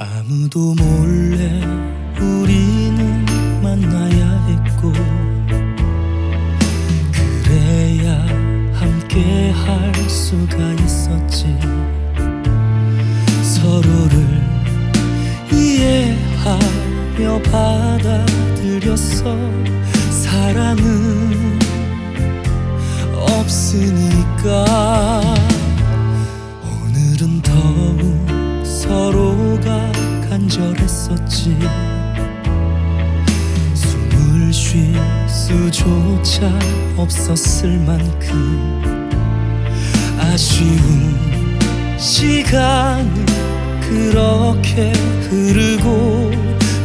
아무도 몰래 우리는 만나야 했고 그래야 함께 할 수가 있었지. 서로를 이해하며 받아들였어 간절했었지. 숨을 쉴 수조차 없었을 만큼 아쉬운 시간은 그렇게 흐르고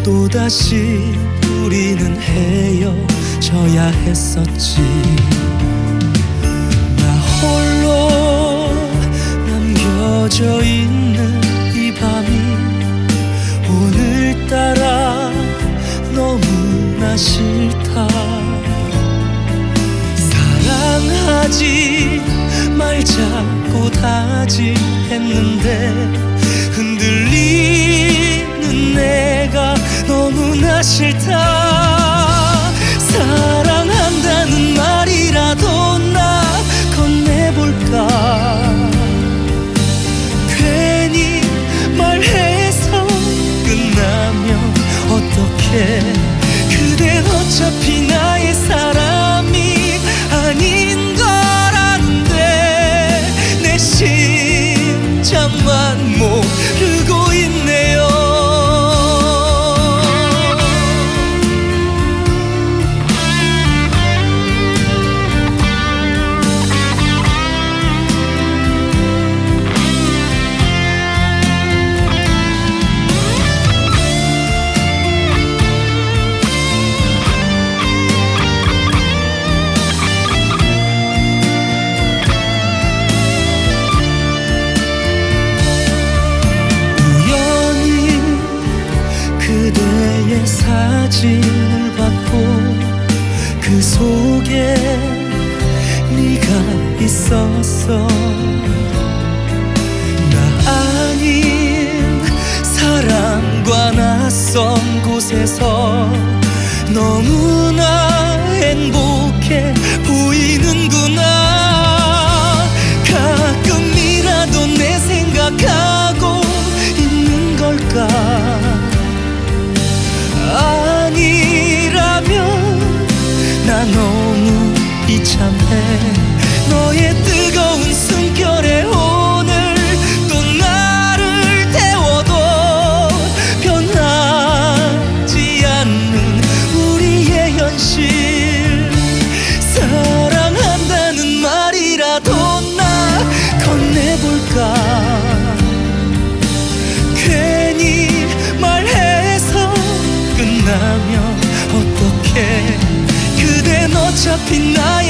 또다시 우리는 헤어져야 했었지 나 싫다. 사랑하지 말자고 다짐했는데 흔들리는 내가 너무나 싫다. 사랑한다는 말이라도 나 건네볼까? 괜히 말해서 끝나면 그댄 어차피 사진을 받고 그 속에 네가 있었어. 나 아닌 사람과 낯선 곳에서 너무 너의 뜨거운 숨결에 오늘 또 나를 태워도 변하지 않는 우리의 현실. 사랑한다는 말이라도 나 건네볼까? 괜히 말해서 끝나면 어떡해? 그댄 어차피 나